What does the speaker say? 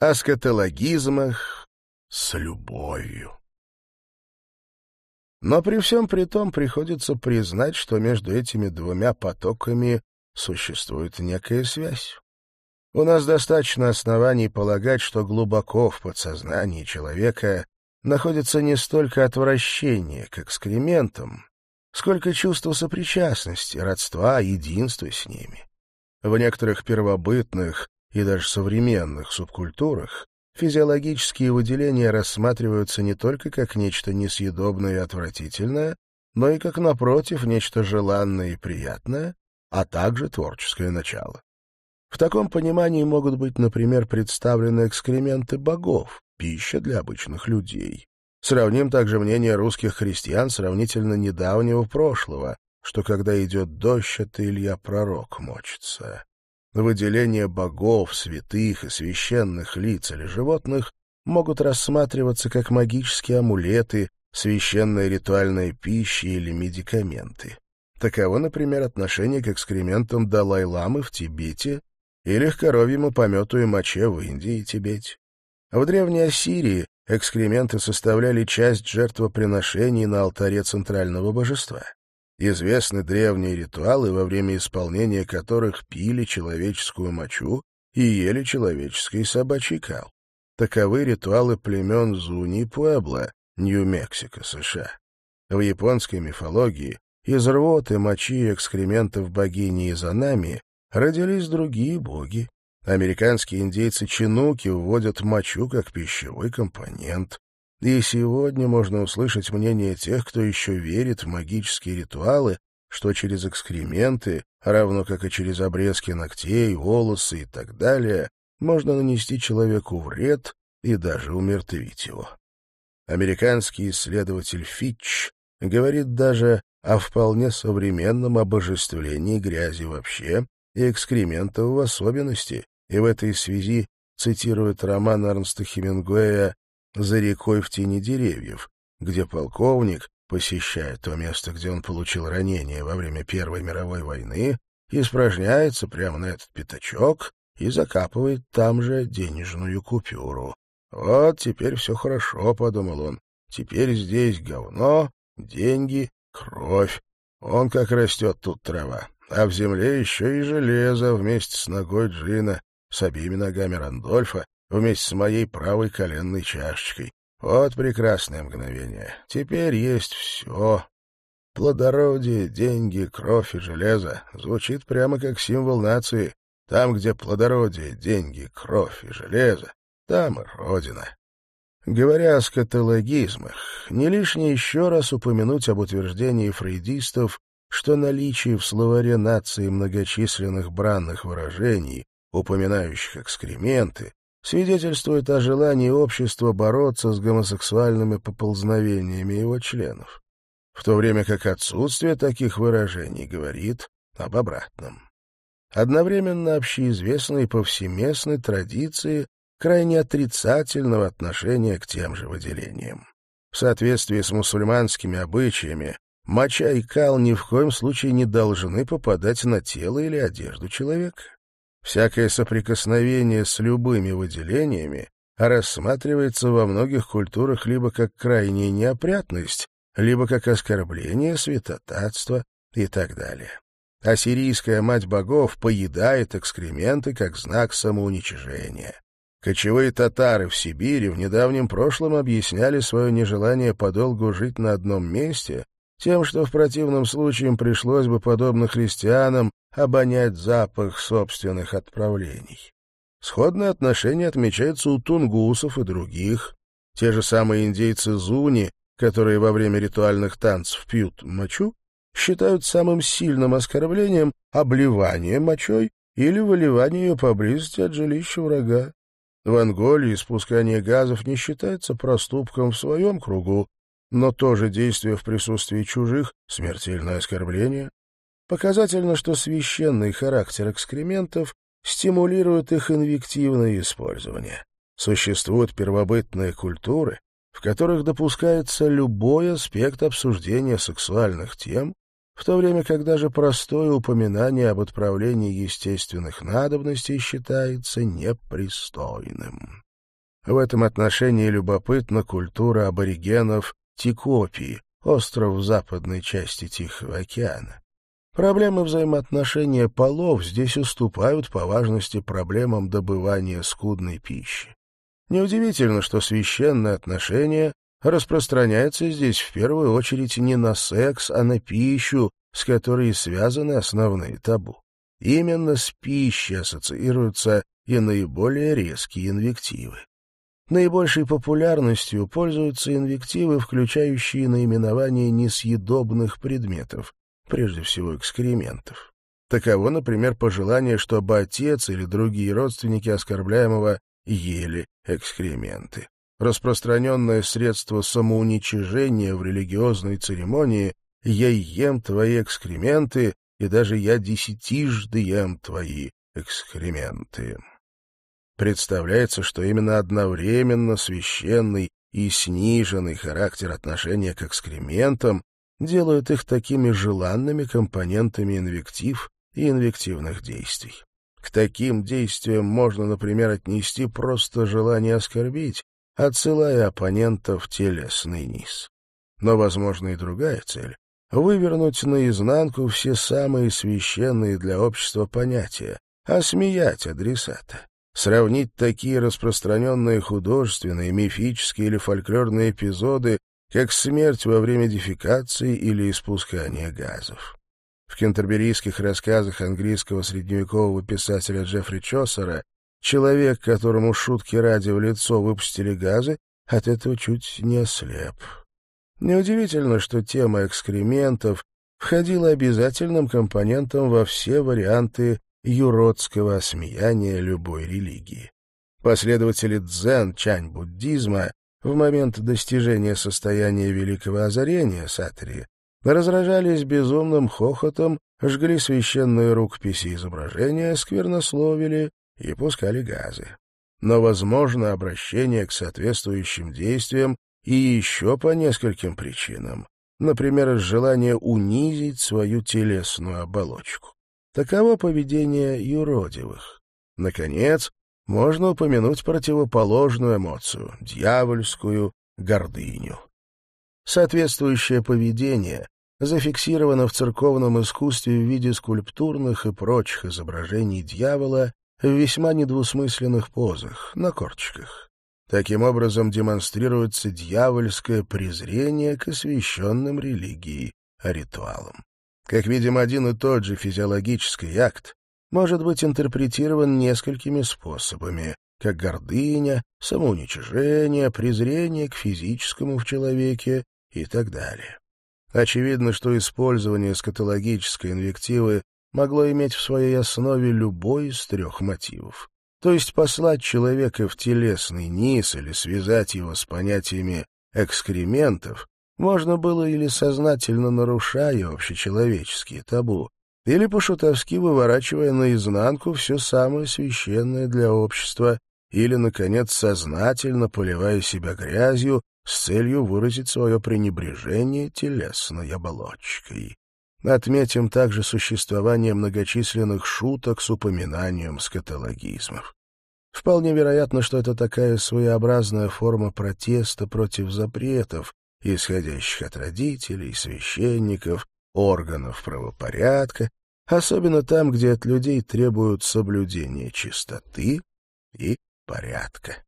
о скатологизмах с любовью. Но при всем при том приходится признать, что между этими двумя потоками существует некая связь. У нас достаточно оснований полагать, что глубоко в подсознании человека находится не столько отвращение к экскрементам, сколько чувство сопричастности, родства, единства с ними. В некоторых первобытных и даже современных субкультурах физиологические выделения рассматриваются не только как нечто несъедобное и отвратительное, но и как, напротив, нечто желанное и приятное, а также творческое начало. В таком понимании могут быть, например, представлены экскременты богов, пища для обычных людей. Сравним также мнение русских христиан сравнительно недавнего прошлого, что когда идет дождь, это Илья Пророк мочится. Выделение богов, святых и священных лиц или животных могут рассматриваться как магические амулеты, священная ритуальная пища или медикаменты. Таково, например, отношение к экскрементам Далай-ламы в Тибете или к коровьему помету и моче в Индии и Тибете. В Древней Ассирии экскременты составляли часть жертвоприношений на алтаре центрального божества. Известны древние ритуалы, во время исполнения которых пили человеческую мочу и ели человеческий собачий кал. Таковы ритуалы племен Зуни Пуэбло, Нью-Мексико, США. В японской мифологии из рвоты, мочи и экскрементов богини Изанами родились другие боги. Американские индейцы-чинуки вводят мочу как пищевой компонент. И сегодня можно услышать мнение тех, кто еще верит в магические ритуалы, что через экскременты, равно как и через обрезки ногтей, волосы и так далее, можно нанести человеку вред и даже умертвить его. Американский исследователь Фитч говорит даже о вполне современном обожествлении грязи вообще и экскрементов в особенности, и в этой связи цитирует роман Эрнста Хемингуэя за рекой в тени деревьев, где полковник, посещая то место, где он получил ранение во время Первой мировой войны, испражняется прямо на этот пятачок и закапывает там же денежную купюру. «Вот теперь все хорошо», — подумал он. «Теперь здесь говно, деньги, кровь. Он как растет тут трава. А в земле еще и железо вместе с ногой Джина, с обеими ногами Рандольфа вместе с моей правой коленной чашечкой. Вот прекрасное мгновение. Теперь есть все. Плодородие, деньги, кровь и железо звучит прямо как символ нации. Там, где плодородие, деньги, кровь и железо, там и Родина. Говоря о скатологизмах, не лишне еще раз упомянуть об утверждении фрейдистов, что наличие в словаре нации многочисленных бранных выражений, упоминающих экскременты, свидетельствует о желании общества бороться с гомосексуальными поползновениями его членов, в то время как отсутствие таких выражений говорит об обратном. Одновременно общеизвестной повсеместной традиции крайне отрицательного отношения к тем же выделениям. В соответствии с мусульманскими обычаями, моча и кал ни в коем случае не должны попадать на тело или одежду человека. Всякое соприкосновение с любыми выделениями рассматривается во многих культурах либо как крайняя неопрятность, либо как оскорбление, святотатство и так далее. Ассирийская мать богов поедает экскременты как знак самоуничижения. Кочевые татары в Сибири в недавнем прошлом объясняли свое нежелание подолгу жить на одном месте тем, что в противном случае им пришлось бы, подобно христианам, обонять запах собственных отправлений. Сходное отношение отмечается у тунгусов и других. Те же самые индейцы Зуни, которые во время ритуальных танцев пьют мочу, считают самым сильным оскорблением обливание мочой или выливание ее поблизости от жилища врага. В Анголе испускание газов не считается проступком в своем кругу, но тоже действие в присутствии чужих — смертельное оскорбление. Показательно, что священный характер экскрементов стимулирует их инвективное использование. Существуют первобытные культуры, в которых допускается любой аспект обсуждения сексуальных тем, в то время как даже простое упоминание об отправлении естественных надобностей считается непристойным. В этом отношении любопытна культура аборигенов Тикопии, остров в западной части Тихого океана. Проблемы взаимоотношения полов здесь уступают по важности проблемам добывания скудной пищи. Неудивительно, что священное отношение распространяется здесь в первую очередь не на секс, а на пищу, с которой связаны основные табу. Именно с пищей ассоциируются и наиболее резкие инвективы. Наибольшей популярностью пользуются инвективы, включающие наименование несъедобных предметов, прежде всего экскрементов. Таково, например, пожелание, чтобы отец или другие родственники оскорбляемого ели экскременты. Распространенное средство самоуничижения в религиозной церемонии «я ем твои экскременты» и даже «я десятижды ем твои экскременты». Представляется, что именно одновременно священный и сниженный характер отношения к экскрементам делают их такими желанными компонентами инвектив и инвективных действий. К таким действиям можно, например, отнести просто желание оскорбить, отсылая оппонента в телесный низ. Но, возможно, и другая цель — вывернуть наизнанку все самые священные для общества понятия, осмеять адресата сравнить такие распространенные художественные, мифические или фольклорные эпизоды, как смерть во время дефекации или испускания газов. В кентерберийских рассказах английского средневекового писателя Джеффри Чосера человек, которому шутки ради в лицо выпустили газы, от этого чуть не ослеп. Неудивительно, что тема экскрементов входила обязательным компонентом во все варианты юродского осмеяния любой религии. Последователи дзен, чань-буддизма в момент достижения состояния великого озарения сатри разражались безумным хохотом, жгли священные рукописи изображения, сквернословили и пускали газы. Но возможно обращение к соответствующим действиям и еще по нескольким причинам, например, из желания унизить свою телесную оболочку. Таково поведение юродивых. Наконец, можно упомянуть противоположную эмоцию — дьявольскую гордыню. Соответствующее поведение зафиксировано в церковном искусстве в виде скульптурных и прочих изображений дьявола в весьма недвусмысленных позах, на корточках. Таким образом демонстрируется дьявольское презрение к освященным религии ритуалам. Как видим, один и тот же физиологический акт может быть интерпретирован несколькими способами, как гордыня, самоуничижение, презрение к физическому в человеке и так далее. Очевидно, что использование скатологической инвективы могло иметь в своей основе любой из трех мотивов. То есть послать человека в телесный низ или связать его с понятиями экскрементов, можно было или сознательно нарушая общечеловеческие табу, или по-шутовски выворачивая наизнанку все самое священное для общества, или, наконец, сознательно поливая себя грязью с целью выразить свое пренебрежение телесной оболочкой. Отметим также существование многочисленных шуток с упоминанием скатологизмов. Вполне вероятно, что это такая своеобразная форма протеста против запретов, исходящих от родителей, священников, органов правопорядка, особенно там, где от людей требуют соблюдения чистоты и порядка.